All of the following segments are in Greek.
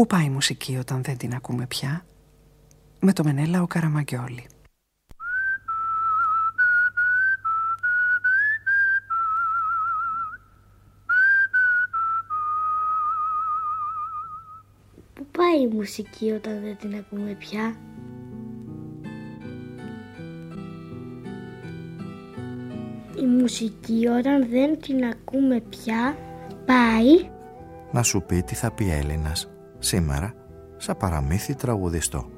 Πού πάει η μουσική όταν δεν την ακούμε πια; Με το Μενέλα ο Καραμαγκιόλη. Πού πάει η μουσική όταν δεν την ακούμε πια; Η μουσική όταν δεν την ακούμε πια πάει. Να σου πει τι θα πει Έλληνας σήμερα σαν παραμύθι τραγουδιστό.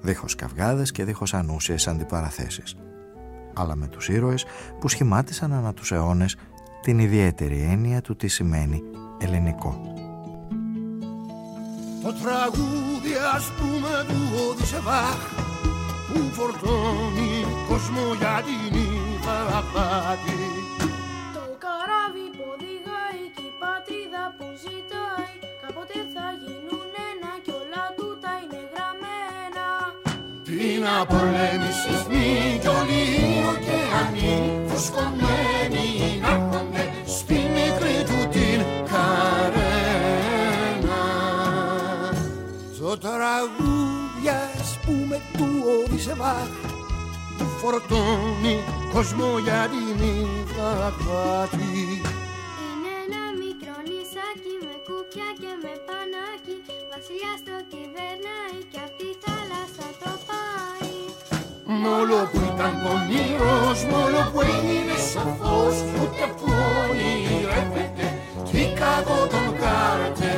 Δίχως καυγάδες και δίχως ανούσιες αντιπαραθέσεις. Αλλά με τους ήρωες που σχημάτισαν ανά τους αιώνες την ιδιαίτερη έννοια του τι σημαίνει ελληνικό. Το τραγούδι ας πούμε του Οδυσσεβάχ που φορτώνει κόσμο για την υπαραπάτη Την απολέμησης κι όλοι οι ωκεανοί φουσκωμένοι να έρχονται στη μικρή του την καρένα. Το τραγούδι ας πούμε του Οδυσσεβάχ που φορτώνει κόσμο για την υδατάτη Είναι ένα μικρό νησάκι με κουπιά και με πανάκι Βασιλιάς το κυβερνάει και Μόλο που ήταν πονηρός, μόλο που έγινε σοφός Ούτε που ονειρεύεται τι κακό τον καρτεράει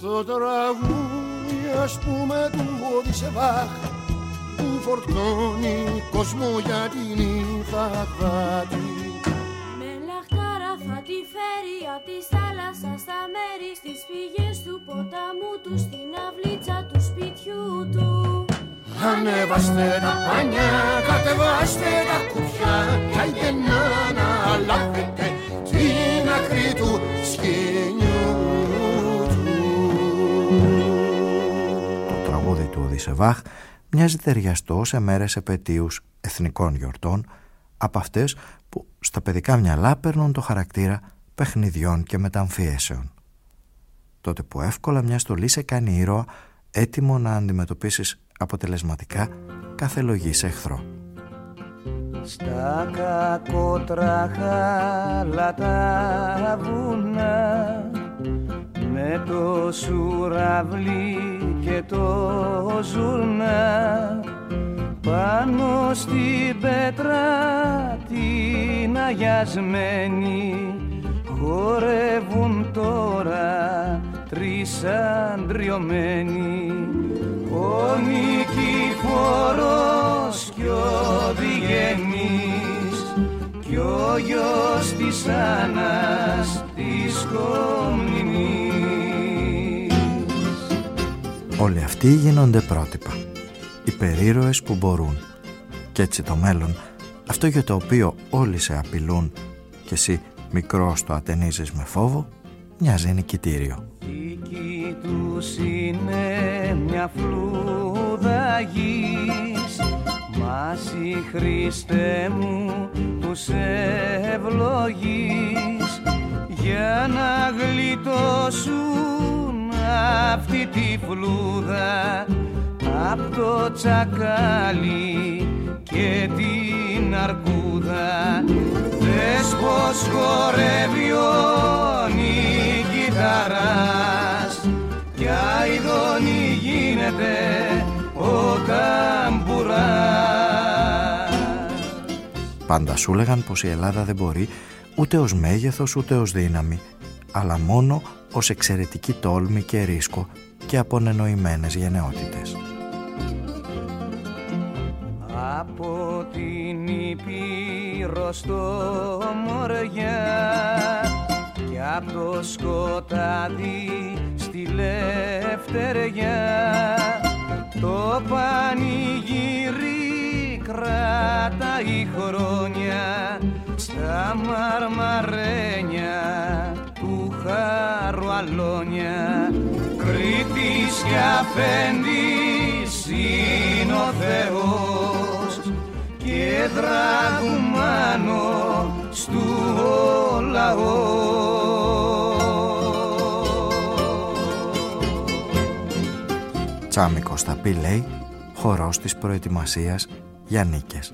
Το τραγούδι ας πούμε του Οδυσσεβάχ που φορτώνει κόσμο για την υφαδάτη Με λαχτάρα θα τη φέρει απ' τη θάλασσα στα μέρη Στις πηγές του ποταμού του στην αυλίτσα του σπιτιού του. Ανέβαστε τα πάνια, κατεβάστε τα κουπιά Κι άιντε να αναλάβετε την άκρη του σκηνιού Το τραγούδι του Οδυσσεβάχ μοιάζει ταιριαστό σε μέρες επαιτίους εθνικών γιορτών από αυτές που στα παιδικά μυαλά παίρνουν το χαρακτήρα παιχνιδιών και μεταμφιέσεων. Τότε που εύκολα μια στολή σε κάνει ήρωα έτοιμο να αντιμετωπίσεις αποτελεσματικά κάθε λογή σε εχθρό. Στα κακότραχα τα βουνά με το σουραβλί και το ζουρνά πάνω στην πέτρα την αγιασμένη χορεύουν τώρα τρεις αντριωμένοι ο Νικηφόρος κι ο Διγενής κι ο γιος της Άννας της Κομνηνής Όλοι αυτοί γίνονται πρότυπα. Υπερήρωες που μπορούν. Και έτσι το μέλλον, αυτό για το οποίο όλοι σε απειλούν και εσύ μικρός το ατενίζεις με φόβο, μοιάζει νικητήριο. Δική τους είναι μια φλούδα γης Μας εσύ Χριστέ μου τους ευλογείς Για να γλιτώσουν αυτή τη φλούδα Απ' το τσακάλι και την αρκούδα Δες πως χορεύει ο κιθαράς Κι αηδόνι γίνεται ο ταμπουράς Πάντα σου λέγαν πως η Ελλάδα δεν μπορεί ούτε ως μέγεθος ούτε ως δύναμη, αλλά μόνο ως εξαιρετική τόλμη και ρίσκο και απονενοημένες γενναιότητες. Από την Ήπειρο στο Μοριά και από το σκοτάδι στη Λευτεριά. Το πανηγύρι κρατάει χρόνια στα μαρμαρένια του χαρουαλόνια Κρήτης και αφέντης είναι ο Θεός και τραγουμάνω στο λαό. Τσάμι Κωνσταπή λέει χορός της προετοιμασίας για νίκες.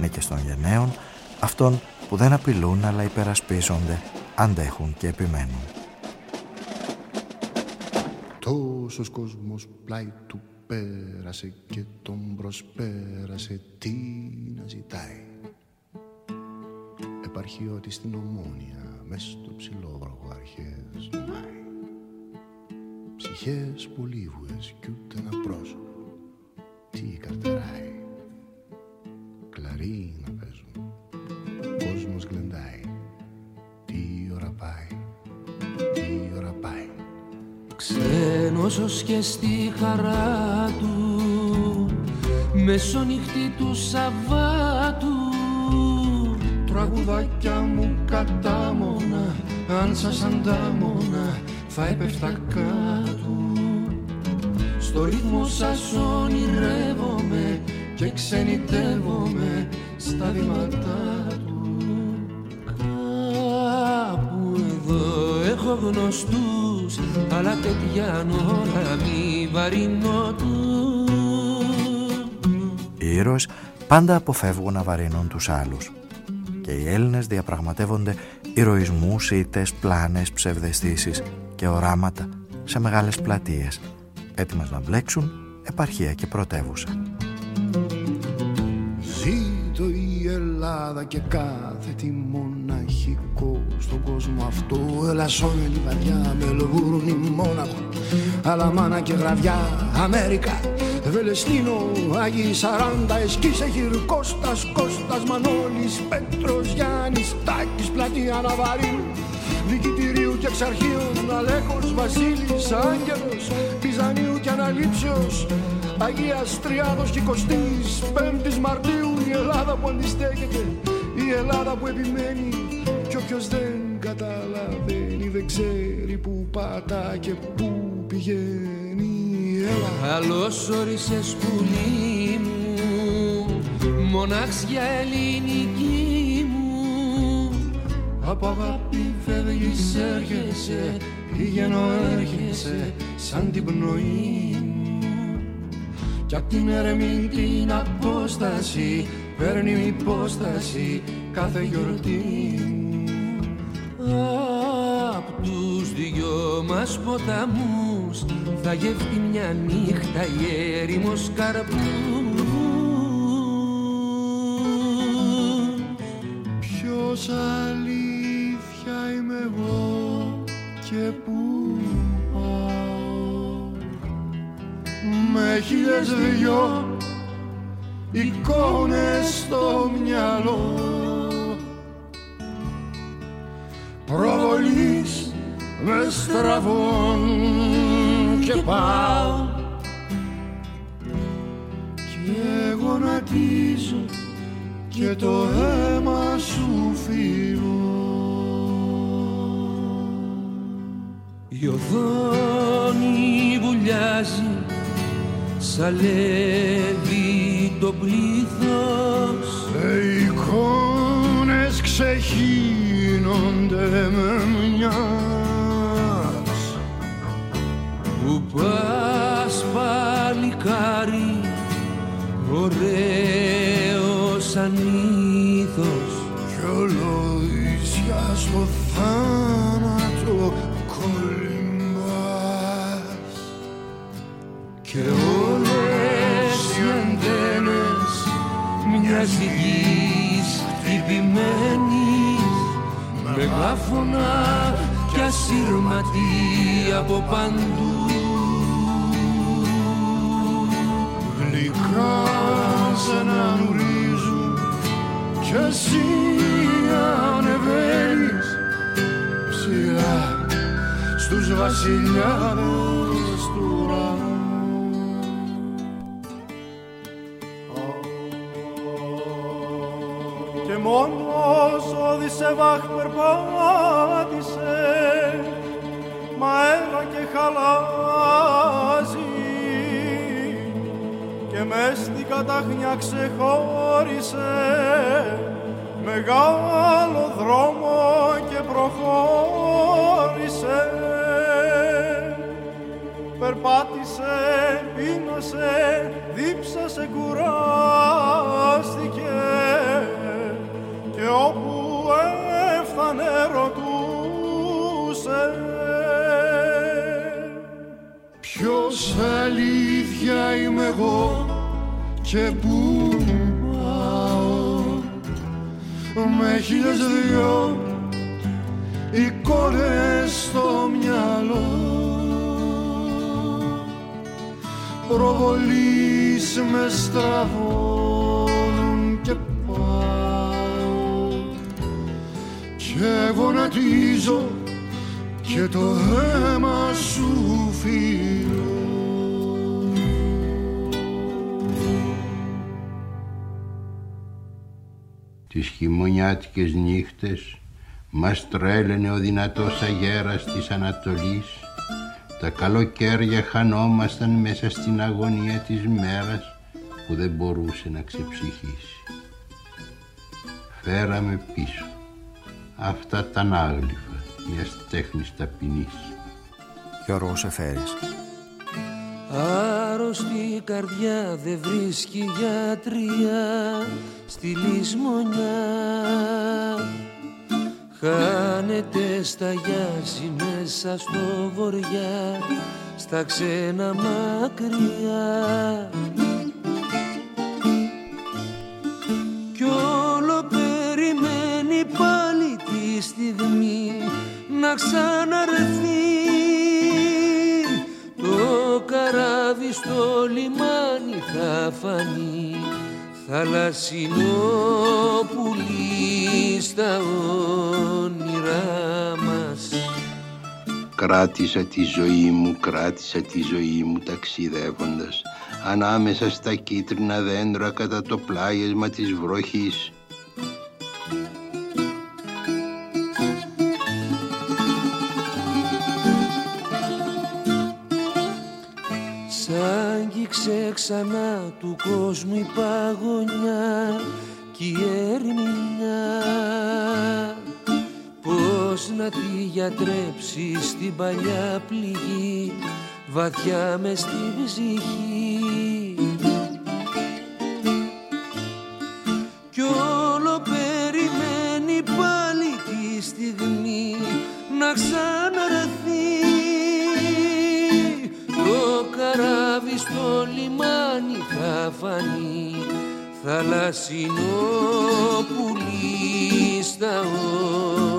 Νίκες των γενναίων, αυτών που δεν απειλούν αλλά υπερασπίζονται, αντέχουν και επιμένουν. Τόσος κόσμος πλάι του πέρασε και τον προσπέρασε. Τι να ζητάει; Επαρχιώτη στην Ομόνια μες στο ψηλόβροχο αρχές Μάη Ψυχές πολύβουες κι ούτε ένα πρόσωπο. Τι καρτεράει; Ξένος και στη χαρά του Μεσονυχτή του Σαββάτου Τραγουδάκια μου κατάμονα Αν σας αντάμωνα θα έπεφτα κάτω. Στο ρυθμό σας ονειρεύομαι Και ξενιτεύομαι στα βήματά του. Κάπου εδώ έχω γνωστούς Αλλά τέτοια ώρα μη βαρύνω του Οι ήρωες πάντα αποφεύγουν να βαρύνουν τους άλλους και οι Έλληνες διαπραγματεύονται ηρωισμούς, ήττες, πλάνες, ψευδεστήσεις και οράματα σε μεγάλες πλατείες, έτοιμες να μπλέξουν επαρχία και πρωτεύουσα. Ελλάδα και κάθε τι μοναχικό στον κόσμο αυτό. Ελασσόνια, Λιβαδιά, Μελβούρνη, Μόναχο Αλαμάνα και Γραβιά, Αμέρικα. Βελεστίνο, Άγιοι Σαράντα, Εσκής, Εχυρ, Κώστας, Κώστας, Μανώλης, Πέτρος, Γιάννης, Τάκης, Πλατεία, Ναβαρίου Δικητηρίου και Εξαρχείων, Αλέκος, Βασίλης, Άγγελος, Πυζανίου και Αναλήψεως Αγίας Τριάδος και Κωστής, Πέμπτης Μαρτίου η Ελλάδα που αντιστέκεται, η Ελλάδα που επιμένει. Κι όποιος δεν καταλαβαίνει δεν ξέρει που πατά και που πηγαίνει. Έλα. Καλώς όρισες πουλί μου Μοναξιά ελληνική μου. Από αγάπη φεύγεις έρχεσαι Πηγαίνω έρχεσαι σαν την πνοή μου Κι απ' την ερεμή την απόσταση Παίρνει υπόσταση κάθε γιορτή. Μου Απ' τους δυο μας ποταμούς Θα γεύτει μια νύχτα η έρημος καρπούς. Ποιος αλήθεια είμαι εγώ και πού Με χίλιες δυο εικόνες στο μυαλό. Προβολής με στραβών και πάω. Και γονατίζω και το αίμα σου φύλλω Η οθόνη βουλιάζει Σαλεύει το πλήθος. Σε εικόνες ξεχύνονται με μιας. Που πας παλικάρι Ωραίος σαν ήθος κι ολοϊσιάς στο θάνατο μιας γης χτυπημένης Μεγάφωνα κι ασύρματη από παντού. Γλυκά σαν να νουρίζουν κι εσύ ανεβαίνεις. Ψηλά στους βασιλιάδες του ουρανού μόνος ο Δισεβάχ περπάτησε Μα έλα και χαλάζει. Και μες στην καταχνιά ξεχώρισε Μεγάλο δρόμο και προχώρησε. Περπάτησε, πείνασε, δίψασε, κουράστηκε. Και όπου έφτανε ρωτούσε. Ποιος αλήθεια είμαι εγώ και πού πάω; Με χίλιες δυο εικόνες στο μυαλό. Προβολής με στραβώνουν και γονατίζω και το αίμα σου φίλο Τις χειμωνιάτικες νύχτες μας τρέλαινε ο δυνατός αγέρας της Ανατολής τα καλοκαίρια χανόμασταν μέσα στην αγωνία της μέρας που δεν μπορούσε να ξεψυχήσει. Φέραμε πίσω αυτά τα ανάγλυφα μιας τέχνης ταπεινής. Γιώργος Εφέρης. Άρρωστη καρδιά δεν βρίσκει γιατρία στη λησμονιά Χάνεται στα γιάζι μέσα στο βοριά στα ξένα μακριά στιγμή να ξαναρθεί το καράβι στο λιμάνι θα φανεί θαλασσινό πουλί στα όνειρά μας. Κράτησα τη ζωή μου, κράτησα τη ζωή μου ταξιδεύοντας ανάμεσα στα κίτρινα δέντρα κατά το πλάγισμα της βροχής ξανά του κόσμου η παγωνιά κι η ερμηνιά. Πώς να τη γιατρέψεις στην παλιά πληγή βαθιά μες στην ψυχή. Κι όλο περιμένει πάλι τη στιγμή να ξαναρθεί το καράβι. στο λιμάνι θα φανεί θαλασσινό πουλί στα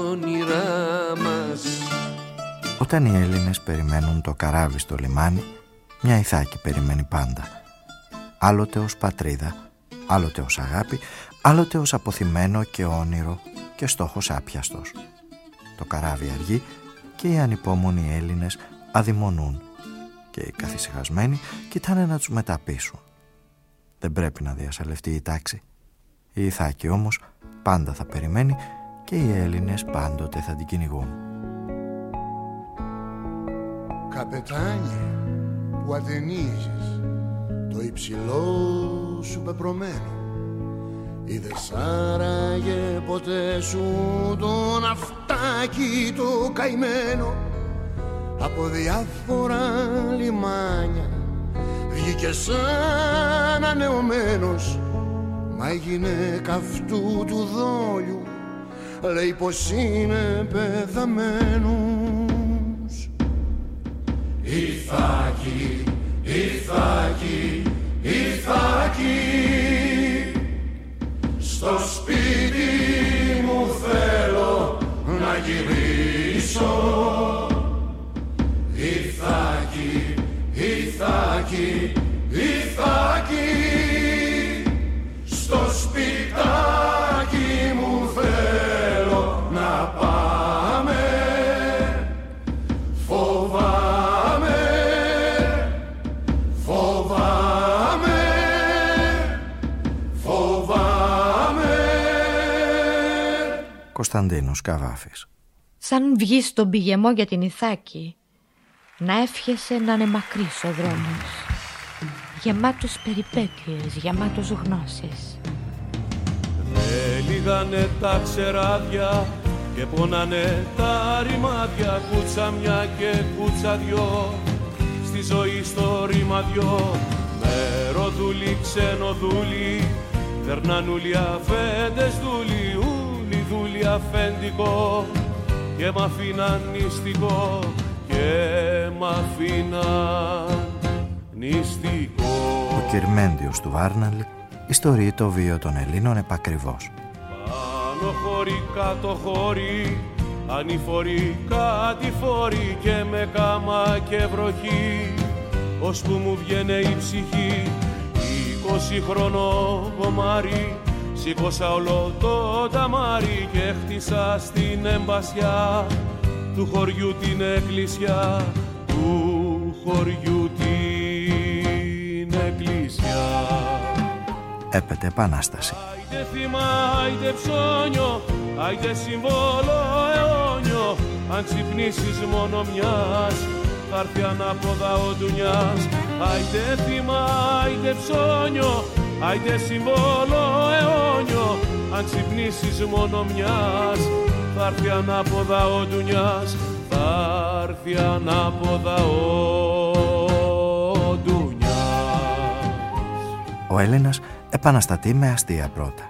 όνειρά μας Όταν οι Έλληνες περιμένουν το καράβι στο λιμάνι, μια Ιθάκη περιμένει πάντα. Άλλοτε ως πατρίδα, άλλοτε ως αγάπη, άλλοτε ως αποθυμένο και όνειρο και στόχος άπιαστος. Το καράβι αργεί και οι ανυπόμονοι Έλληνες αδειμονούν και οι καθησυχασμένοι κοιτάνε να τους μεταπίσουν. Δεν πρέπει να διασαλευτεί η τάξη. Η Ιθάκη όμως πάντα θα περιμένει και οι Έλληνες πάντοτε θα την κυνηγούν. Καπετάνια που ατενίζεις το υψηλό σου πεπρωμένο Είδες άραγε ποτέ σου το ναυτάκι το καημένο από διάφορα λιμάνια βγήκε σαν ανεωμένος. Μα η γυναίκα αυτού του δόλιου λέει πως είναι πεθαμένος. Ιθάκη, Ιθάκη, Ιθάκη στο σπίτι μου θέλω να γυρίσω Ιθάκη, Ιθάκη στο σπιτάκι μου θέλω να πάμε Φοβάμαι, φοβάμαι, φοβάμαι Κωνσταντίνος Καβάφης. Σαν βγεις στον πηγεμό για την Ιθάκη να εύχεσαι να είναι μακρύς ο δρόμος. Γεμάτος περιπέτειες, γεμάτος γνώσεις Έλυγανε τα ξεράδια και πόνανε τα ρημάδια. Κούτσα μια και κούτσα δυο στη στη ζωή στο ρήμα δυο Μεροδούλη, ξενοδούλη Περνανούλοι αφέντες δούλοι Ούλοι δούλοι αφέντικο Και μ' αφήναν νηστικό Και μ' αφήναν νηστικό. Ο Κυρμέντιος του Βάρναλη ιστορεί το βίο των Ελλήνων επακριβώς. Πάνω χωρί, κάτω χωρί Ανηφορεί κάτι φορεί και με κάμα και βροχή. Που μου βγαίνε η ψυχή είκοσι χρονό κομμάρι. Σήκωσα όλο το ταμάρι και χτίσα στην εμπασιά του χωριού την εκκλησιά του χωριού την εκκλησιά. Έπεται επανάσταση. Άιτε θυμά, άιτε ψώνιο, άιτε συμβόλο αιώνιο. Αν ξυπνήσεις μόνο μιας θα έρθει ανάποδα ο Ντουνιάς. Άιτε θυμά, άιτε ψώνιο, άιτε συμβόλο αιώνιο. Αν ξυπνήσεις μόνο μιας θα έρθει ανάποδα ο Ντουνιάς. Θα έρθει ανάποδα ο Ντουνιάς. Ο Έλληνας επαναστατεί με αστεία πρώτα.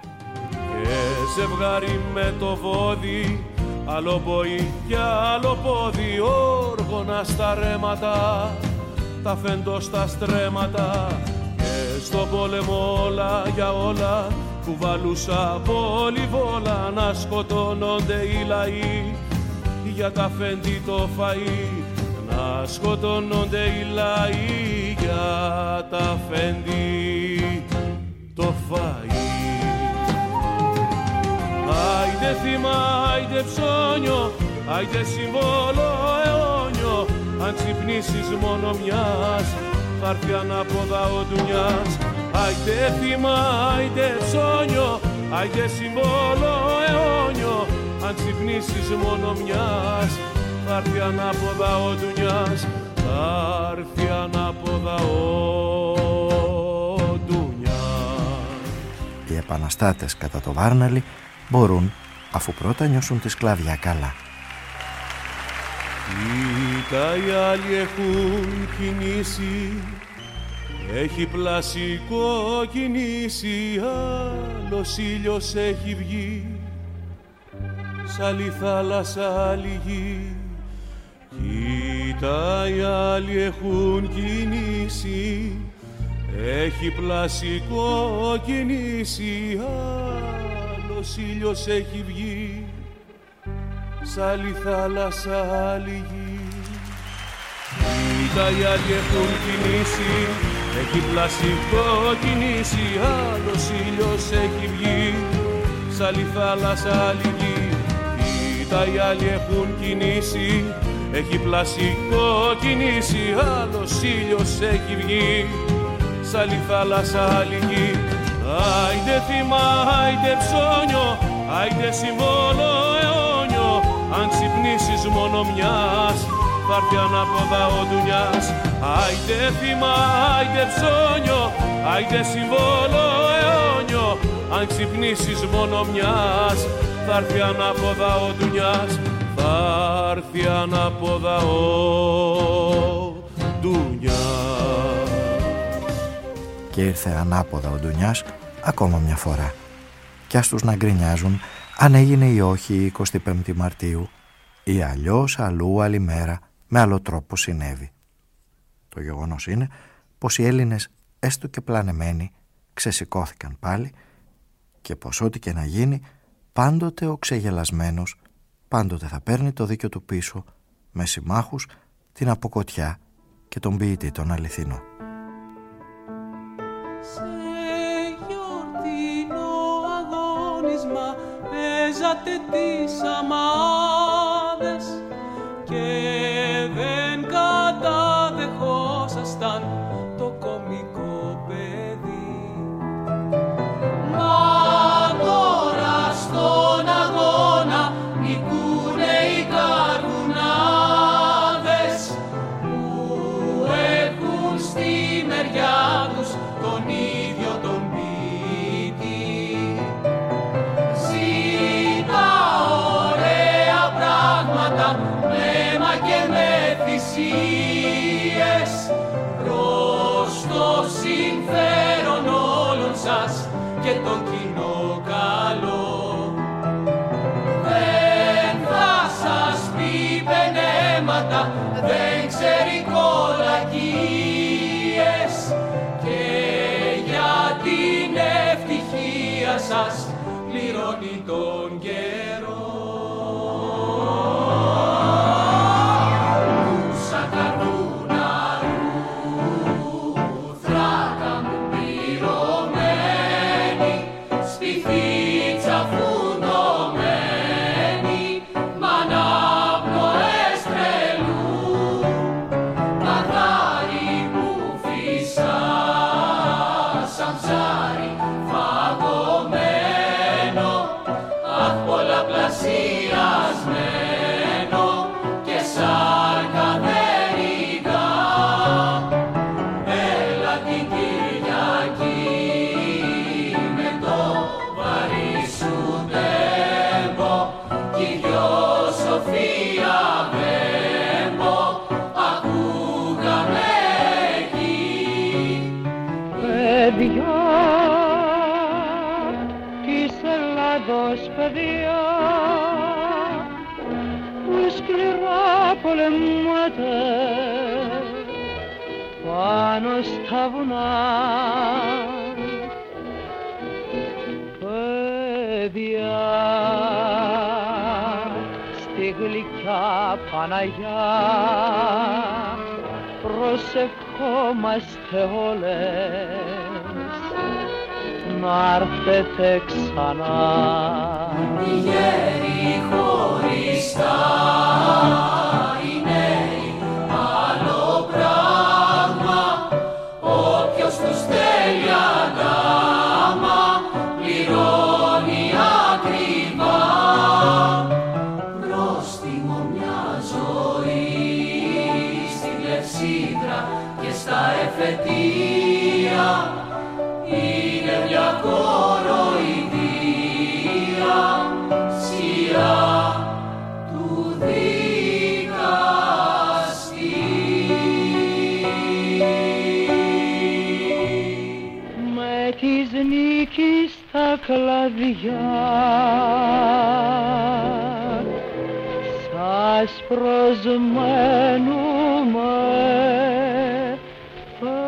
Και ζευγάρι με το βόδι Άλλο ποή και άλλο πόδι. Όργωνα στα ρέματα τα φέντος στα στρέμματα. και στον πόλεμο όλα για όλα κουβαλούσα βόλα να σκοτώνονται οι λαοί. Για τα φέντη το φαΐ να σκοτώνονται οι λαοί. Για τα φέντη το φαΐ. Άιντε θυμά, άιντε ψώνιο, άιντε συμβόλο αιώνιο. Αν ξυπνήσεις μόνο μιας θα έρθει ανάποδα ο Ντουνιάς. Άιντε θυμά, άιντε ψώνιο, άιντε συμβόλο αιώνιο. Αν ξυπνήσεις μόνο μιας θα έρθει ανάποδα ο Ντουνιάς. Θα έρθει ανάποδα ο Ντουνιάς. Οι επαναστάτες κατά το Βάρναλι μπορούν αφού πρώτα νιώσουν τη σκλαβιά καλά. Κοίτα οι άλλοι έχουν κινήσει. Έχει πλασικό κινήσει. Άλλος ήλιος έχει βγει. Σ' άλλη θάλασσα άλλη γη Κοίτα οι άλλοι έχουν κινήσει. Έχει πλασικό κινήσει. Άλλος ήλιος έχει βγει σ' άλλη θάλασσα άλλη γη. Κοίτα οι άλλοι έχουν κινήσει, έχει πλασικό κινήσει, άλλος ήλιος έχει βγει. Σ' άλλη θάλασσα άλλη γη. Κοίτα οι άλλοι έχουν κινήσει, έχει πλασικό κινήσει, άλλος ήλιος έχει βγει. Σ' άλλη θάλασσα άλλη γη. Άιντε θυμά, άιντε ψώνιο, άιντε συμβόλο. αιώνιο αν ξυπνήσεις μόνο μιας θα έρθει ανάποδα ο Ντουνιάς. Άιντε θυμά, άιντε ψώνιο, άιντε συμβόλο αιώνιο. Αν ξυπνήσεις μόνο μιας θα έρθει ανάποδα ο Ντουνιάς. Θα έρθει ανάποδα ο Ντουνιάς. Και ήρθε ανάποδα ο Ντουνιάς ακόμα μια φορά. Κι ας τους να γκρινιάζουν αν έγινε ή όχι η 25η Μαρτίου ή αλλιώς αλλού άλλη μέρα με άλλο τρόπο συνέβη. Το γεγονός είναι πως οι Έλληνες έστω και πλανεμένοι ξεσηκώθηκαν πάλι και πως ό,τι και να γίνει πάντοτε ο ξεγελασμένος πάντοτε θα παίρνει το δίκιο του πίσω με συμμάχους την αποκοτιά και τον ποιητή τον αληθινό. सतति समा Παναγιά προσευχόμαστε όλες να έρθετε ξανά. Οι γέροι χωριστά, της νίκης τα κλαδιά σας προσμένουμε παιδιά.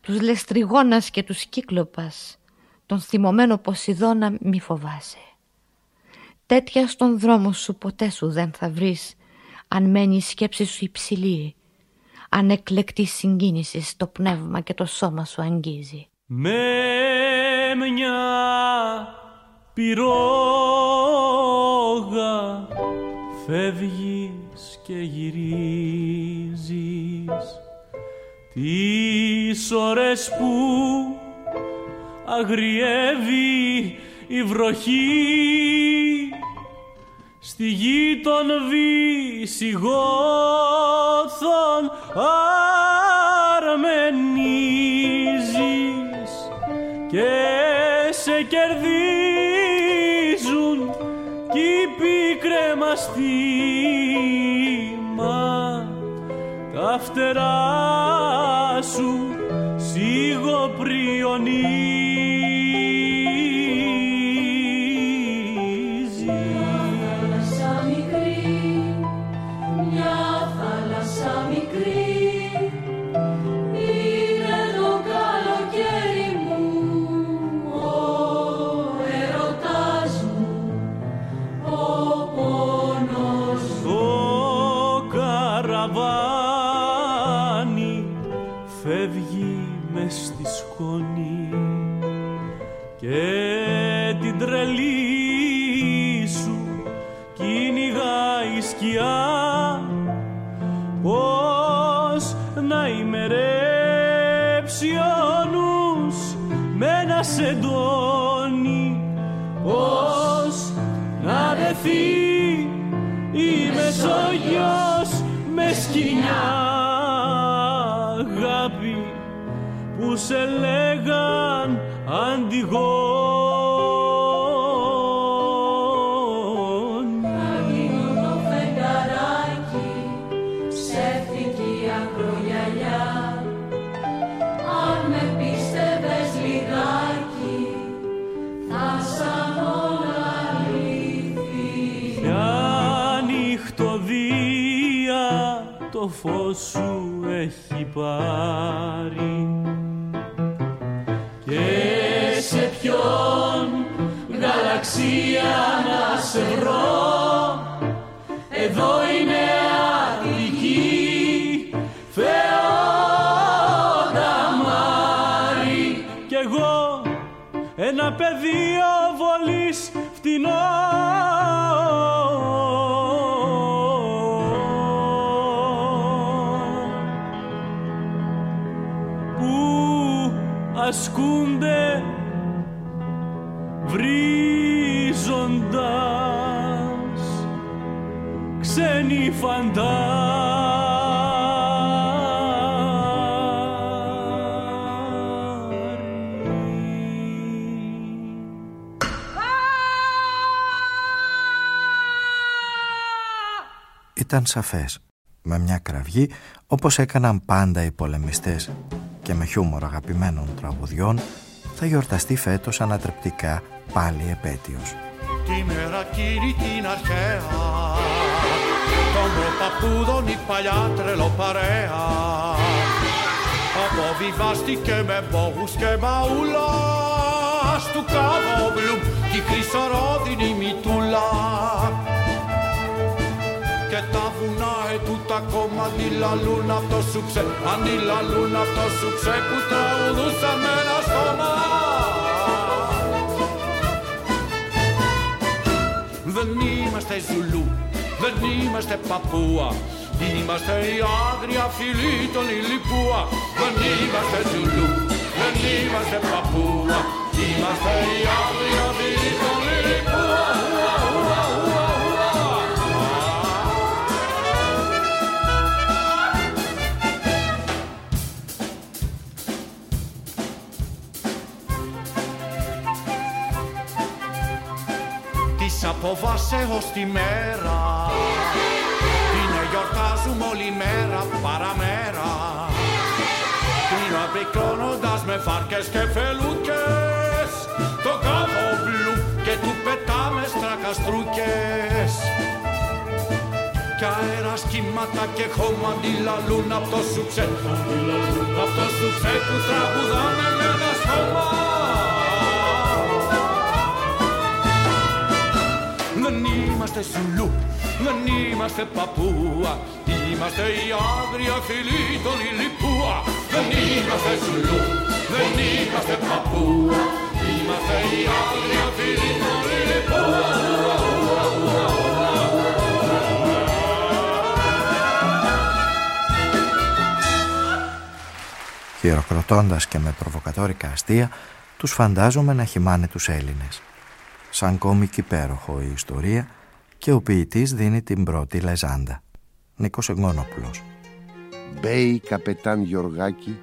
Τους λεστριγόνας και τους κύκλοπας, τον θυμωμένο Ποσειδώνα μη φοβάσαι. Τέτοια στον δρόμο σου ποτέ σου δεν θα βρεις, αν μένει η σκέψη σου υψηλή, αν εκλεκτή συγκίνησης το πνεύμα και το σώμα σου αγγίζει. Με μια πυρόγα φεύγεις και γυρίζεις τις ώρες που αγριεύει η βροχή στη γη των βυσιγόθων αρμενίζεις και σε κερδίζουν κι οι πικρεμαστήμα τα φτερά σου σιγοπριονίζεις. Και την τρελή σου κυνηγάει η σκιά. Πως να ημερέψει ο νους με ένα σεντόνι πως να δεθεί η Μεσόγειος με σκηνιά αγάπη που σε λέγαν μαντιγών. Να γίνω το φεγγαράκι, αν με λιγάκι, θα σα το φως σου έχει πάρει. Γαλαξία να σε βρω. Εδώ είναι Αττική μάρι κι εγώ ένα πεδίο βολής φτηνό. Ασκούνται βρίζοντας ξένοι φαντάροι. Ήταν σαφές, με μια κραυγή, όπως έκαναν πάντα οι πολεμιστές και με χιούμορ αγαπημένων τραγουδιών θα γιορταστεί φέτος ανατρεπτικά πάλι επέτειος. Τη μέρα κύριε την αρχαία τον προπαπούδων η παλιά τρελοπαρέα αποβιβάστηκε με μπόγους και μαούλα του καβόβλου τη χρυσορόδινη μητούλα και τα βουνά ετούτα ακόμα αντιλαλούν αυτό σου ξέ αντιλαλούν αυτό σου ξέ που τραγουδούσαν με ένα στόμα Δεν είμαστε Ζουλού, δεν είμαστε Παππούα. Είμαστε η άγρια φυλή των Ιλιππούα Δεν είμαστε Ζουλού, δεν είμαστε Παππούα. Είμαστε η άγρια φυλή των Ιλιππούα αποβάσεως τη μέρα. Την γιορτάζουμε όλη μέρα παραμέρα. Την απεικόνοντας με φάρκες και φελούκες. Το καβόβλου και του πετάμε στρακαστρούκες κι αέρα κύματα και χώμα αντιλαλούν απ' το σουξέ Απ' το σουξέ που τραγουδάμε με ένα στόμα Δεν είμαστε Σουλού, δεν είμαστε Παππούα. Είμαστε η άγρια φυλή των Ιλιππούα Δεν είμαστε Σουλού, δεν είμαστε Παππούα. Είμαστε η άγρια φυλή των Ιλιππούα Χειροκροτώντας και με προβοκατόρικα αστεία τους φαντάζομαι να χυμάνε τους Έλληνες σαν κόμικ υπέροχο η ιστορία και ο ποιητής δίνει την πρώτη λεζάντα. Νίκος Εγγόνοπουλος. Μπέι καπετάν Γιωργάκη,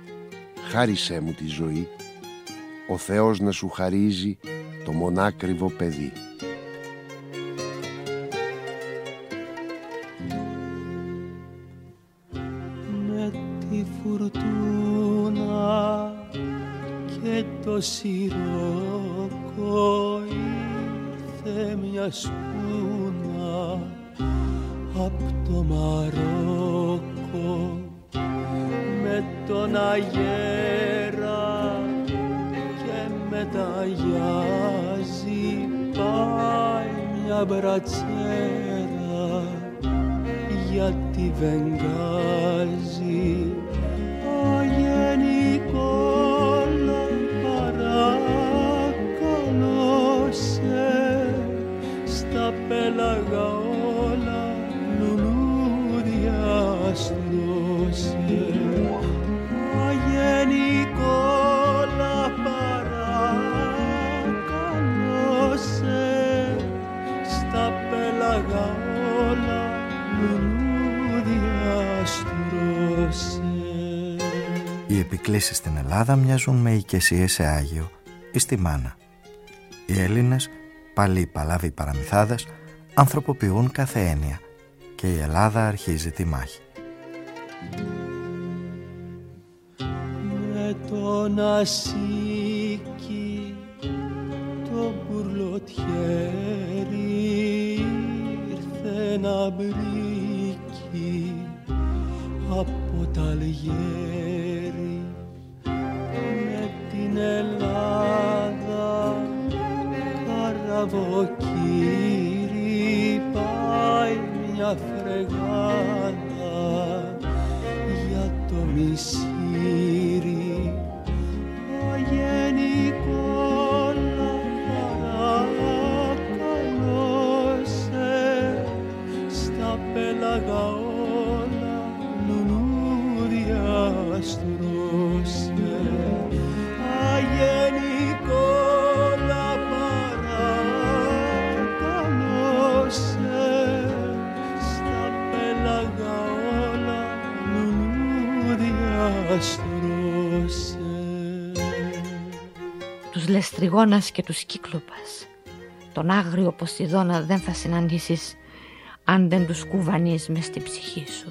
χάρισέ μου τη ζωή, ο Θεός να σου χαρίζει το μονάκριβο παιδί. Με τη φουρτούνα και το σιρόκο ήρθε μια σκούνα απ' το Μαρόκο με τον αγέρα και με τα γιάζει πάει μια μπρατσέρα για τη επικλήσεις στην Ελλάδα μοιάζουν με οικεσίες σε Άγιο ή στη Μάνα. Οι Έλληνες, παλιοί παλάβοι παραμυθάδες, ανθρωποποιούν κάθε έννοια και η Ελλάδα αρχίζει τη μάχη. με τον Ασίκη το μπουρλοτιέρι ήρθε να μπρίκι από τα Αλγέρι με την Ελλάδα. Καραβοκύρι πάει μια φρεγάδα για το μισήρι λεστριγόνας και τους κύκλοπας. Τον άγριο Ποσειδώνα δεν θα συναντήσεις αν δεν τους κουβανείς μες στην ψυχή σου.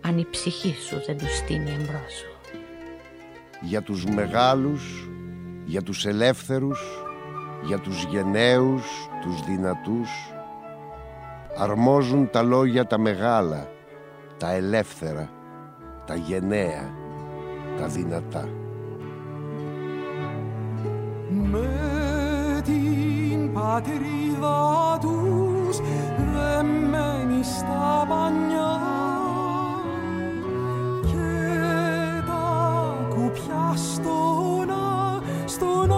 Αν η ψυχή σου δεν τους στείνει εμπρός σου. Για τους μεγάλους, για τους ελεύθερους, για τους γενναίους, τους δυνατούς, αρμόζουν τα λόγια τα μεγάλα, τα ελεύθερα, τα γενναία, τα δυνατά. Με την πατρίδα τους δεμένοι στα πανιά. Και τα κουπιά στον, α- στον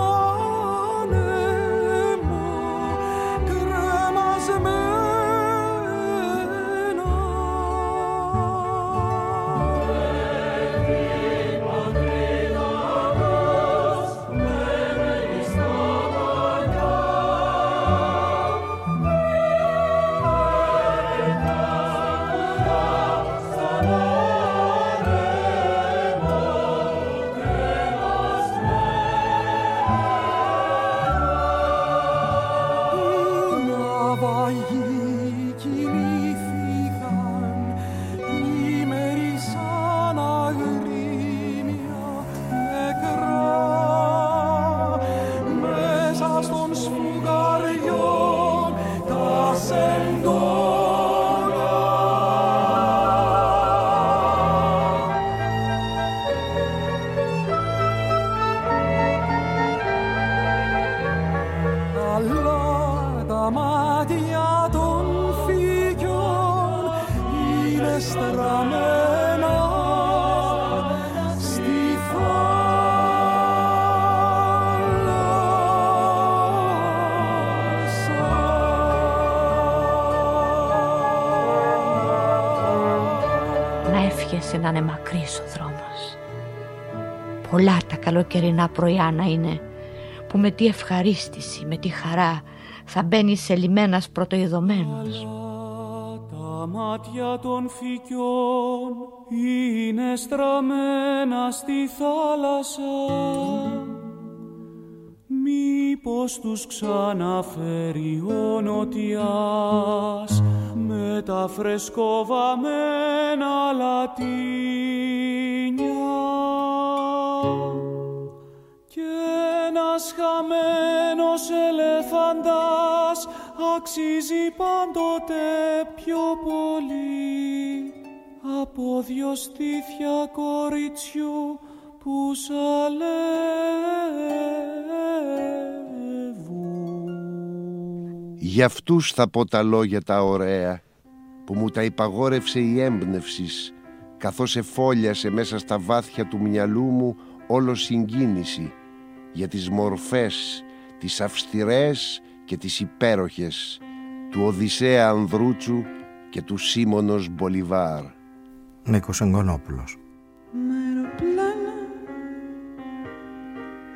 καλοκαιρινά πρωιά να είναι που με τι ευχαρίστηση, με τι χαρά θα μπαίνει σε λιμένας πρωτοειδωμένος. Τα μάτια των φυκιών είναι στραμμένα στη θάλασσα Μήπως τους ξαναφέρει ο νοτιάς με τα φρεσκοβαμένα λατίνια αξίζει πάντοτε πιο πολύ από δυο στήθια κοριτσιού που σαλεύουν. Για αυτούς θα πω τα λόγια τα ωραία που μου τα υπαγόρευσε η έμπνευσης καθώς εφόλιασε μέσα στα βάθια του μυαλού μου όλο συγκίνηση για τις μορφές, τις αυστηρές και τις υπέροχες του Οδυσσέα Ανδρούτσου και του Σίμωνος Μπολιβάρ. Νίκος Εγκονόπουλος. με αεροπλάνα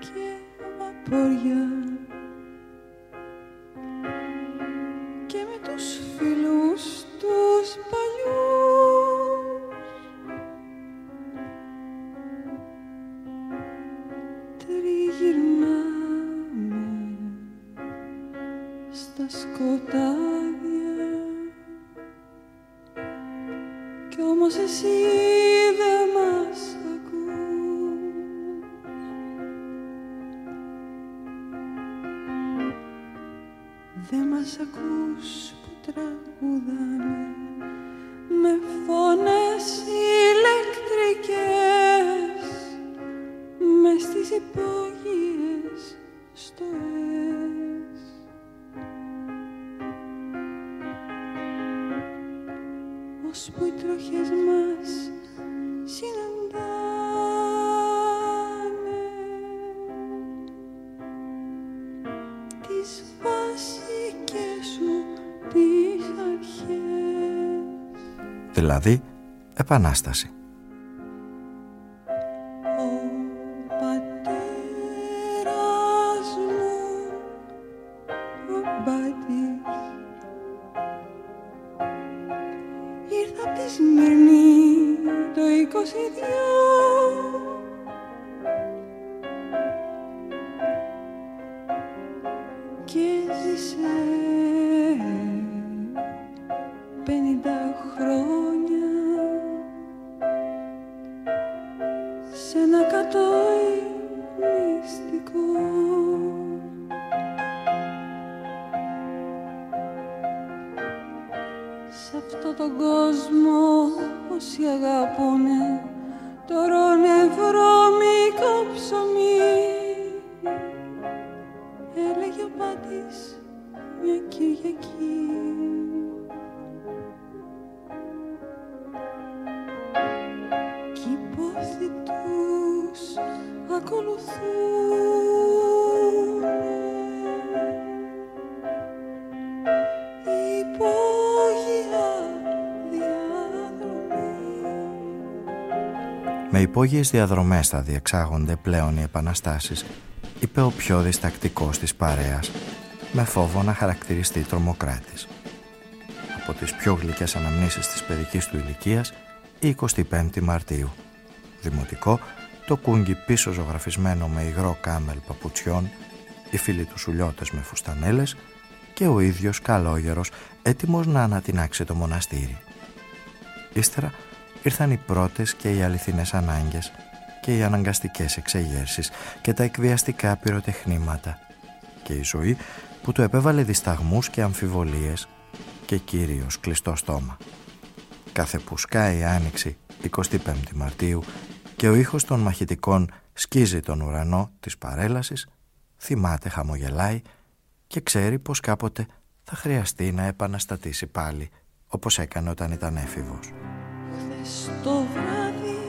και βαπόρια εσύ δεν μας ακούς. Δεν μας ακούς που τραγουδάμε δηλαδή Επανάσταση. Υπόγειες διαδρομές θα διεξάγονται πλέον οι επαναστάσεις, είπε ο πιο διστακτικός της παρέας, με φόβο να χαρακτηριστεί τρομοκράτης. Από τις πιο γλυκές αναμνήσεις της παιδικής του ηλικίας, η 25η Μαρτίου. Δημοτικό, το κούγκι πίσω ζωγραφισμένο με υγρό κάμελ παπουτσιών, οι φίλοι του σουλιώτες με φουστανέλες και ο ίδιος καλόγερος έτοιμος να ανατινάξει το μοναστήρι. Ύστερα ήρθαν οι πρώτες και οι αληθινές ανάγκες και οι αναγκαστικές εξεγέρσεις και τα εκβιαστικά πυροτεχνήματα και η ζωή που του επέβαλε δισταγμούς και αμφιβολίες και κυρίως κλειστό στόμα. Κάθε που σκάει η άνοιξη 25 Μαρτίου και ο ήχος των μαχητικών σκίζει τον ουρανό της παρέλασης, θυμάται, χαμογελάει και ξέρει πως κάποτε θα χρειαστεί να επαναστατήσει πάλι όπως έκανε όταν ήταν έφηβος το βράδυ.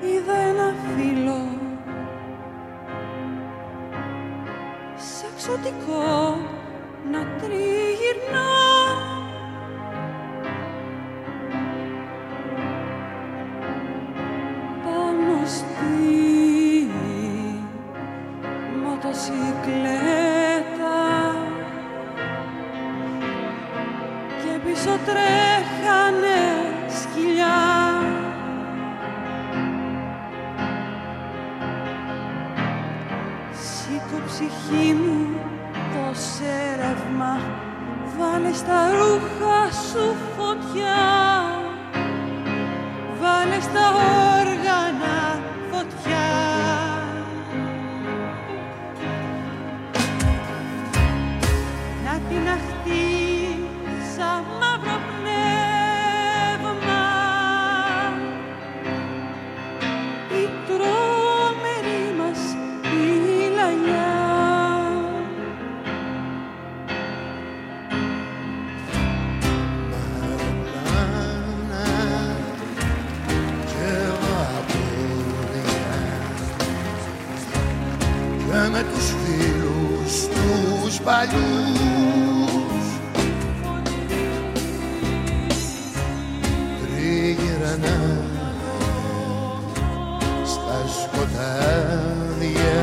Είδα ένα φίλο. Σε εξωτικό να τριγυρνά. Πάνω στη μοτοσυκλέτα. Και πίσω τρέχει ψυχή μου δώσε ρεύμα Βάλε στα ρούχα σου φωτιά. Βάλε στα όργανα φωτιά τους παλιούς. Τρίγυρανά στα σκοτάδια.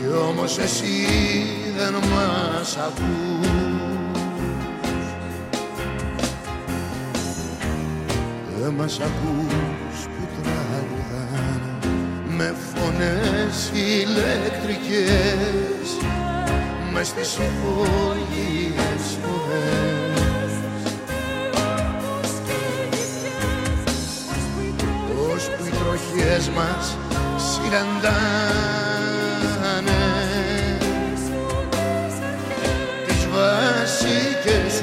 Κι όμως εσύ δεν μας ακούς. Δεν μας ακούς που τραγουδάνε με φωνές ηλεκτρικές μες στις υπόγειες φωνές Ως που οι τροχές μας συναντάνε τις βασικές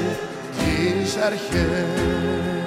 αρχές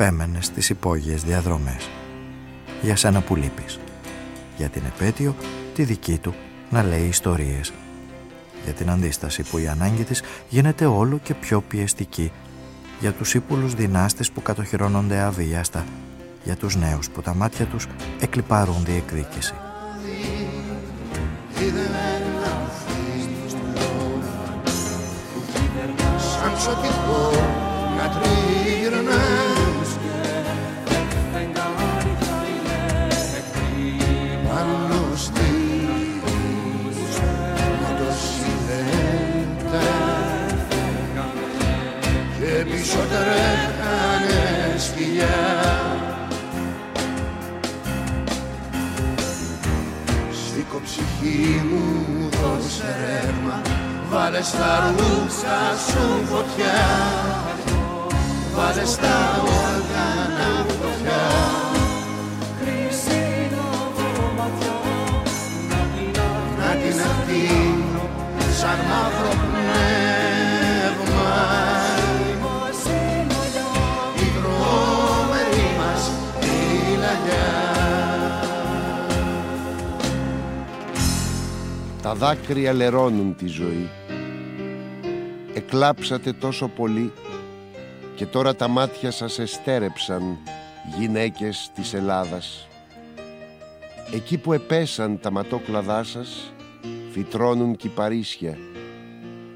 επέμενε στις υπόγειες διαδρομές. Για σένα που λείπεις. Για την επέτειο, τη δική του, να λέει ιστορίες. Για την αντίσταση που η ανάγκη της γίνεται όλο και πιο πιεστική. Για τους ύπουλους δυνάστες που κατοχυρώνονται αβίαστα. Για τους νέους που τα μάτια τους εκλυπαρούν διεκδίκηση. Ψυχή μου δώσε ρεύμα Βάλε στα ρούχα σου φωτιά. Βάλε στα όργανα φωτιά. Να την αχτεί σαν μαύρο πνεύμα Τα δάκρυα λερώνουν τη ζωή. Εκλάψατε τόσο πολύ Και τώρα τα μάτια σας εστέρεψαν Γυναίκες της Ελλάδας. Εκεί που επέσαν τα ματόκλαδά σας Φυτρώνουν κυπαρίσια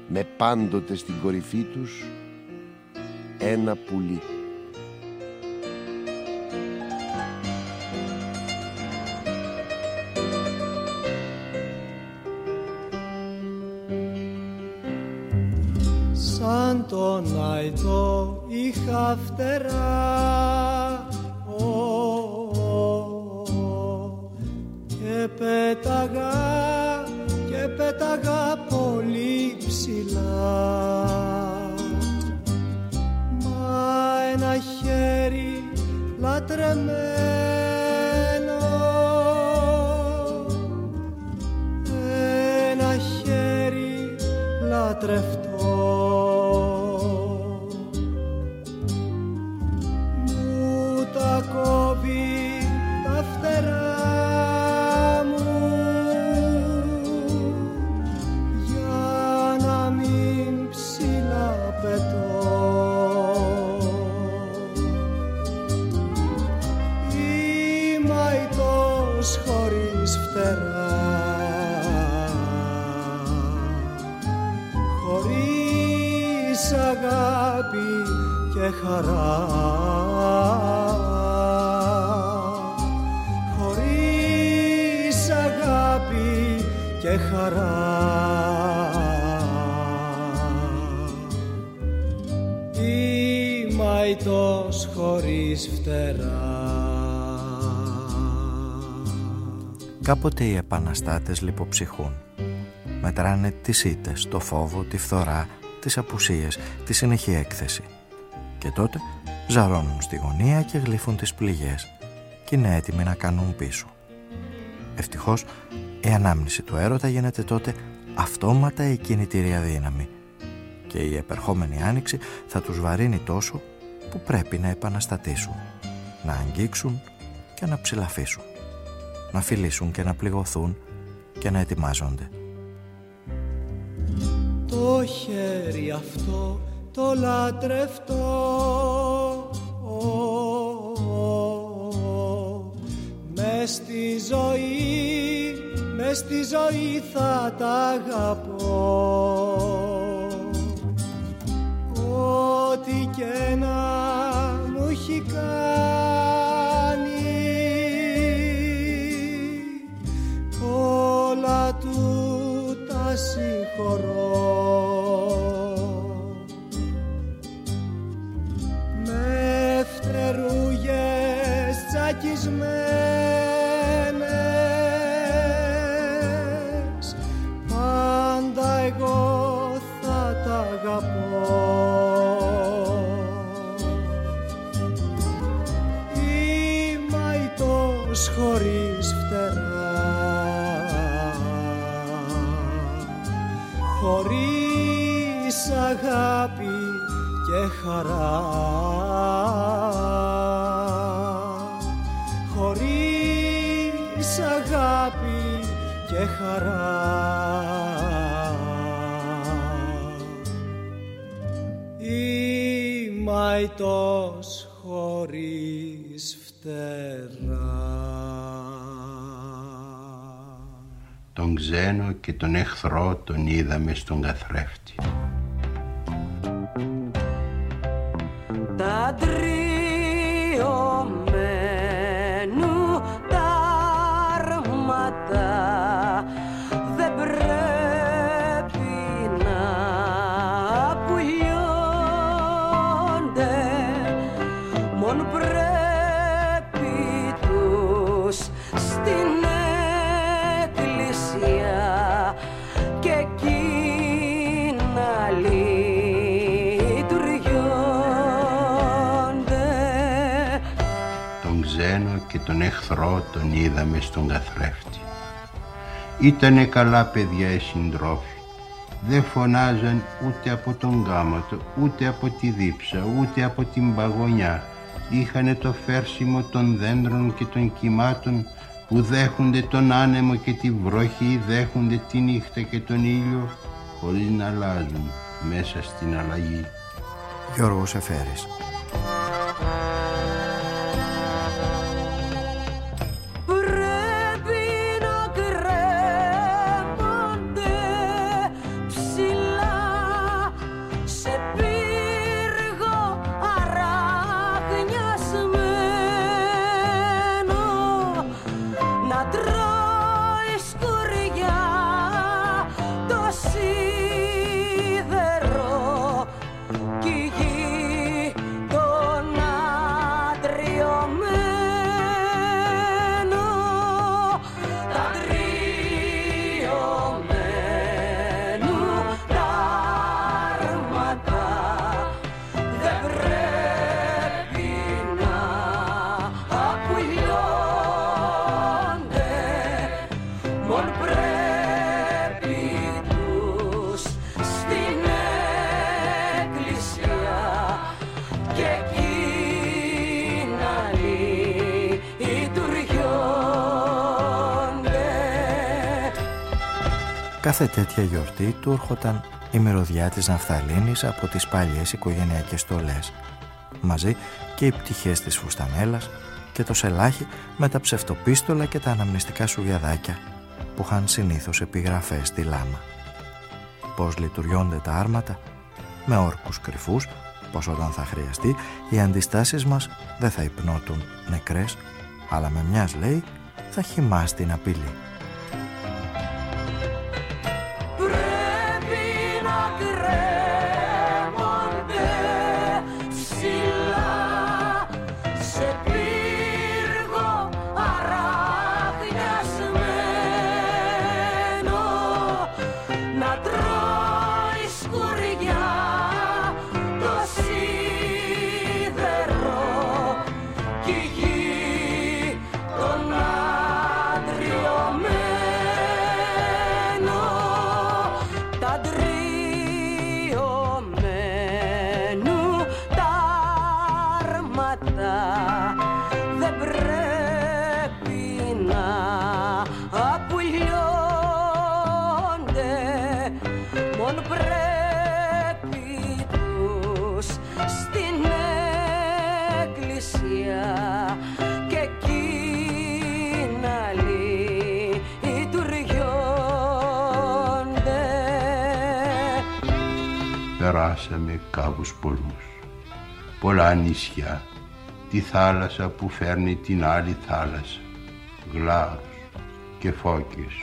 Με πάντοτε στην κορυφή τους Ένα πουλί Σαν τον αϊτό είχα φτερά. Ω, και πέταγα και πέταγα πολύ ψηλά. Μα ένα χέρι λατρεμένο Κάποτε οι επαναστάτες λιποψυχούν. Μετράνε τις ήττες, το φόβο, τη φθορά, τις απουσίες, τη συνεχή έκθεση. Και τότε ζαρώνουν στη γωνία και γλύφουν τις πληγές και είναι έτοιμοι να κάνουν πίσω. Ευτυχώς η ανάμνηση του έρωτα γίνεται τότε αυτόματα η κινητήρια δύναμη και η επερχόμενη άνοιξη θα τους βαρύνει τόσο που πρέπει να επαναστατήσουν, να αγγίξουν και να ψηλαφίσουν, να φιλήσουν και να πληγωθούν και να ετοιμάζονται. Το χέρι αυτό το λατρευτό με στη ζωή, με στη ζωή θα τα αγαπώ. Ό,τι και να μου έχει κάνει χαρά. Χωρίς αγάπη και χαρά. Είμαι αητός χωρίς φτερά. Τον ξένο και τον εχθρό τον είδαμε στον καθρέφτη. Τα είδαμε στον καθρέφτη. Ήτανε καλά παιδιά οι συντρόφοι. Δεν φωνάζαν ούτε από τον γάματο, ούτε από τη δίψα, ούτε από την παγωνιά. Είχανε το φέρσιμο των δέντρων και των κυμάτων που δέχονται τον άνεμο και τη βροχή, δέχονται τη νύχτα και τον ήλιο χωρίς να αλλάζουν μέσα στην αλλαγή. Γιώργος Εφέρης. Κάθε τέτοια γιορτή του έρχονταν η μυρωδιά της ναφθαλίνης από τις παλιές οικογενειακές στολές. Μαζί και οι πτυχές της φουστανέλας και το σελάχι με τα ψευτοπίστολα και τα αναμνηστικά σουγιαδάκια που είχαν συνήθως επιγραφές στη λάμα. Πώς λειτουργιώνται τα άρματα με όρκους κρυφούς πως όταν θα χρειαστεί οι αντιστάσεις μας δεν θα υπνώτουν νεκρές αλλά με μιας λέει θα χυμάς την απειλή. Περάσαμε κάπους πολλούς. Πολλά νησιά, τη θάλασσα που φέρνει την άλλη θάλασσα, γλάρους και φώκες.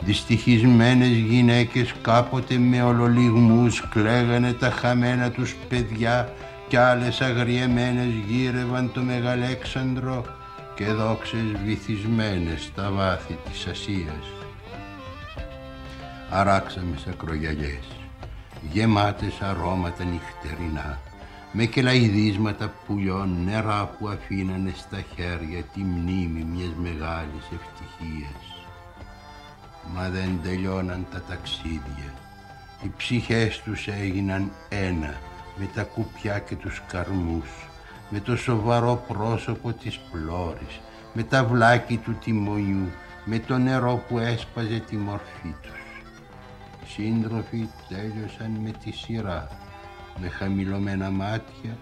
Δυστυχισμένες γυναίκες κάποτε με ολολιγμούς κλαίγανε τα χαμένα τους παιδιά κι άλλες αγριεμένες γύρευαν το Μεγαλέξανδρο και δόξες βυθισμένες στα βάθη της Ασίας. Αράξαμε σακρογιαλιές, γεμάτες αρώματα νυχτερινά, με κελαϊδίσματα πουλιών νερά που αφήνανε στα χέρια τη μνήμη μιας μεγάλης ευτυχίας. Μα δεν τελειώναν τα ταξίδια. Οι ψυχές τους έγιναν ένα με τα κουπιά και τους καρμούς, με το σοβαρό πρόσωπο της πλώρης, με τα βλάκι του τιμονιού, με το νερό που έσπαζε τη μορφή τους. Οι σύντροφοι τέλειωσαν με τη σειρά, με χαμηλωμένα μάτια,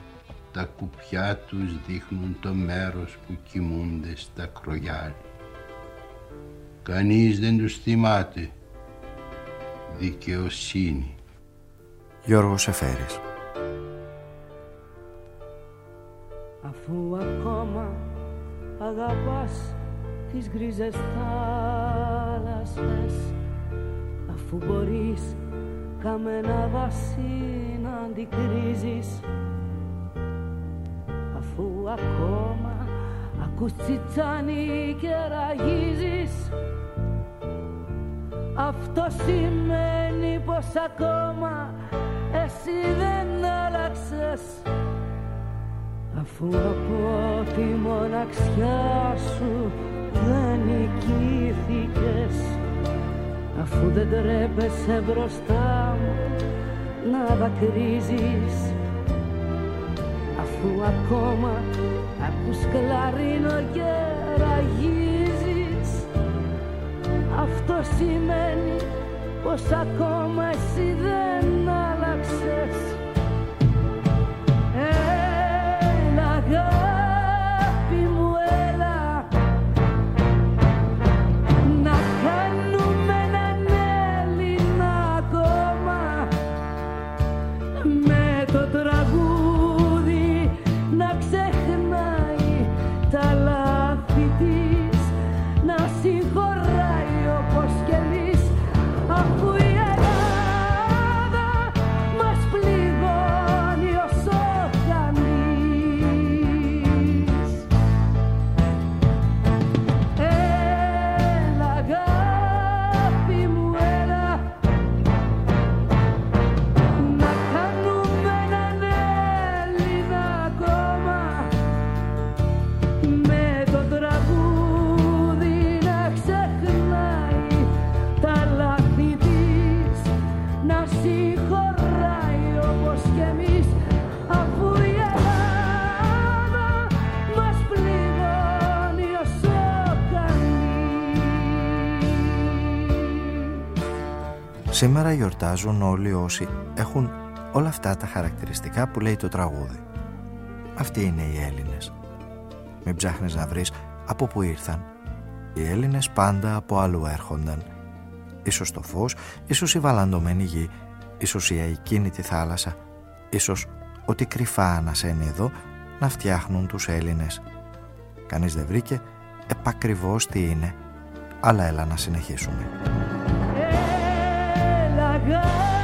τα κουπιά τους δείχνουν το μέρος που κοιμούνται στα κρογιάλια. Κανείς δεν τους θυμάται. Δικαιοσύνη. Γιώργος Εφέρης Αφού ακόμα αγαπάς τις γκρίζες θάλασσες Αφού μπορείς καμένα δάση να αντικρίζεις. Αφού ακόμα ακούς τσιτσάνι και ραγίζεις Αυτό σημαίνει πως ακόμα εσύ δεν άλλαξες. Αφού από τη μοναξιά σου δεν νικήθηκες Αφού δεν τρέπεσαι μπροστά μου να δακρύζεις. Αφού ακόμα ακούς κλαρίνο και ραγίζεις. Αυτό σημαίνει πως ακόμα εσύ δεν Σήμερα γιορτάζουν όλοι όσοι έχουν όλα αυτά τα χαρακτηριστικά που λέει το τραγούδι. Αυτοί είναι οι Έλληνες. Μην ψάχνεις να βρεις από που ήρθαν. Οι Έλληνες πάντα από αλλού έρχονταν. Ίσως το φως, ίσως η βαλαντωμένη γη, ίσως η αικίνητη θάλασσα, ίσως ότι κρυφά ανασένει εδώ να φτιάχνουν τους Έλληνες. Κανείς δεν βρήκε επακριβώς τι είναι, αλλά έλα να συνεχίσουμε. Αγάπη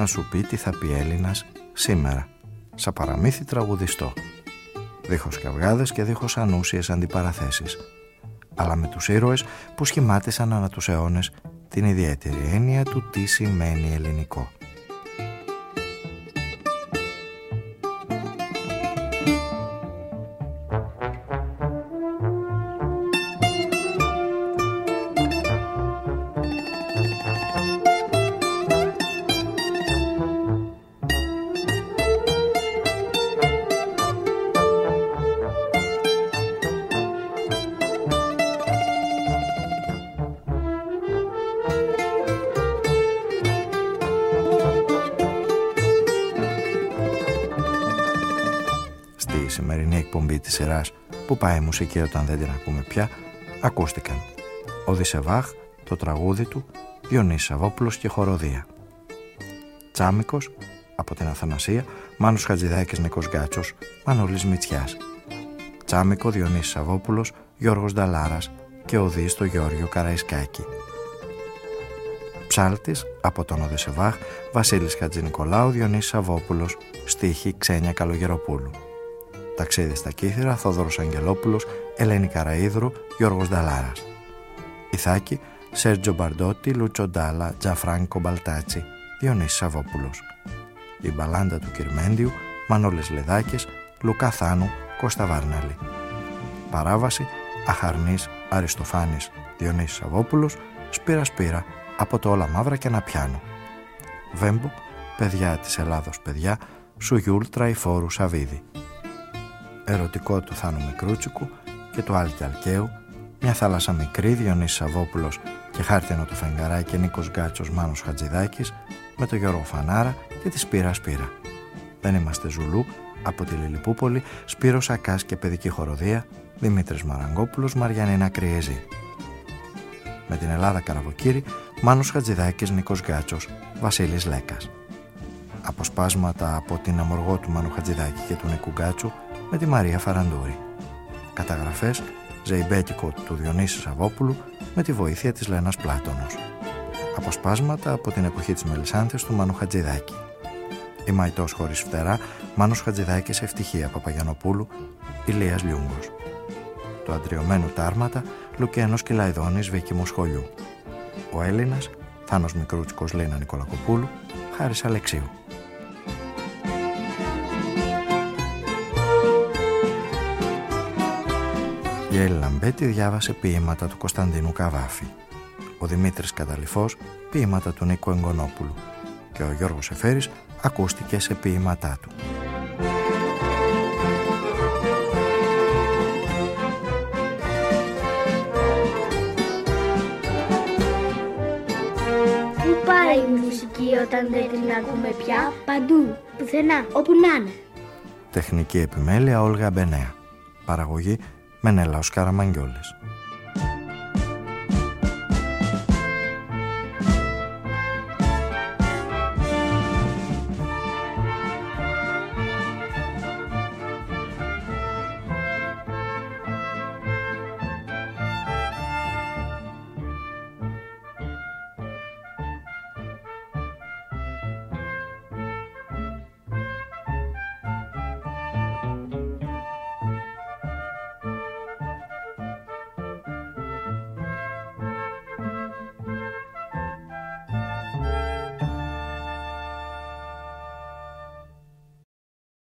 να σου πει τι θα πει Έλληνας σήμερα. Σαν παραμύθι τραγουδιστό. Δίχως καυγάδες και δίχως ανούσιες αντιπαραθέσεις. Αλλά με τους ήρωες που σχημάτισαν ανά τους αιώνες την ιδιαίτερη έννοια του τι σημαίνει ελληνικό. Που πάει η μουσική όταν δεν την ακούμε πια, ακούστηκαν. Ο Δισεβάχ, το τραγούδι του, Διονύσης Σαββόπουλος και χοροδία. Τσάμικος, από την Αθανασία, Μάνος Χατζηδάκης Νικός Γκάτσος, Μανώλης Μητσιάς. Τσάμικο, Διονύσης Σαββόπουλος, Γιώργος Νταλάρας και ο Δής το Γιώργιο Καραϊσκάκη. Ψάλτης, από τον Οδεσεβάχ, Βασίλης Χατζηνικολάου, Διονύσης Σαββόπουλος, στίχη Ξένια Καλογεροπούλου. Ταξίδι στα Κύθυρα, Θόδωρος Αγγελόπουλος, Ελένη Καραίδρου, Γιώργος Νταλάρας. Ιθάκη, Σέρτζο Μπαρντότη, Λούτσο Ντάλα, Τζαφράνκο Μπαλτάτσι, Διονύσης Σαββόπουλος. Η μπαλάντα του Κυρμέντιου, Μανώλες Λεδάκης, Λουκά Θάνου, Κώστα Βάρναλη. Παράβαση, Αχαρνής, Αριστοφάνης, Διονύσης Σαββόπουλος, Σπύρα Σπύρα, από το Όλα Μαύρα και ένα πιάνο. Βέμπο, Παιδιά της Ελλάδος Παιδιά, Σουγιούλ Τραϊφόρου Σαβίδη ερωτικό του Θάνου Μικρούτσικου και του Άλκη Αλκαίου, μια θάλασσα μικρή Διονύσης Σαββόπουλος και χάρτινο του Φεγγαράκη και Νίκος Γκάτσος Μάνος Χατζηδάκης με τον Γιώργο Φανάρα και τη Σπύρα Σπύρα. Δεν είμαστε Ζουλού, από τη Λιλιπούπολη, Σπύρος Ακάς και παιδική χοροδία, Δημήτρης Μαραγκόπουλος, Μαριανίνα Κριεζή. Με την Ελλάδα Καραβοκύρη, Μάνος Χατζηδάκης, Νίκος Γκάτσος, Βασίλης Λέκας. Αποσπάσματα από την αμοργό του Μάνου Χατζηδάκη και του Νίκου Γκάτσου με τη Μαρία Φαραντούρη. Καταγραφές Ζεϊμπέτικο του Διονύση Σαββόπουλου με τη βοήθεια της Λένας Πλάτωνος. Αποσπάσματα από την εποχή της Μελισάνθης του Μάνου Χατζηδάκη. Η Μαϊτός χωρίς φτερά, Μάνος Χατζηδάκης Ευτυχία Παπαγιανοπούλου, Ηλίας Λιούγκος. Το αντριωμένο τάρματα, Λουκένος Κυλαϊδόνης Βίκυμου Σχολιού. Ο Έλληνας, Θάνος Μικρούτσικος Λίνα Νικολακοπούλου, Χάρης Αλεξίου. Η Έλλη Λαμπέτη διάβασε ποίηματα του Κωνσταντίνου Καβάφη. Ο Δημήτρης Καταληφός ποίηματα του Νίκου Εγκονόπουλου και ο Γιώργος Εφέρης ακούστηκε σε ποίηματά του. Πού πάει η μουσική όταν δεν την ακούμε πια, παντού, πουθενά, όπου να είναι. Τεχνική επιμέλεια Όλγα Μπενέα. Παραγωγή Μενέλαος Καραμαγγιόλης.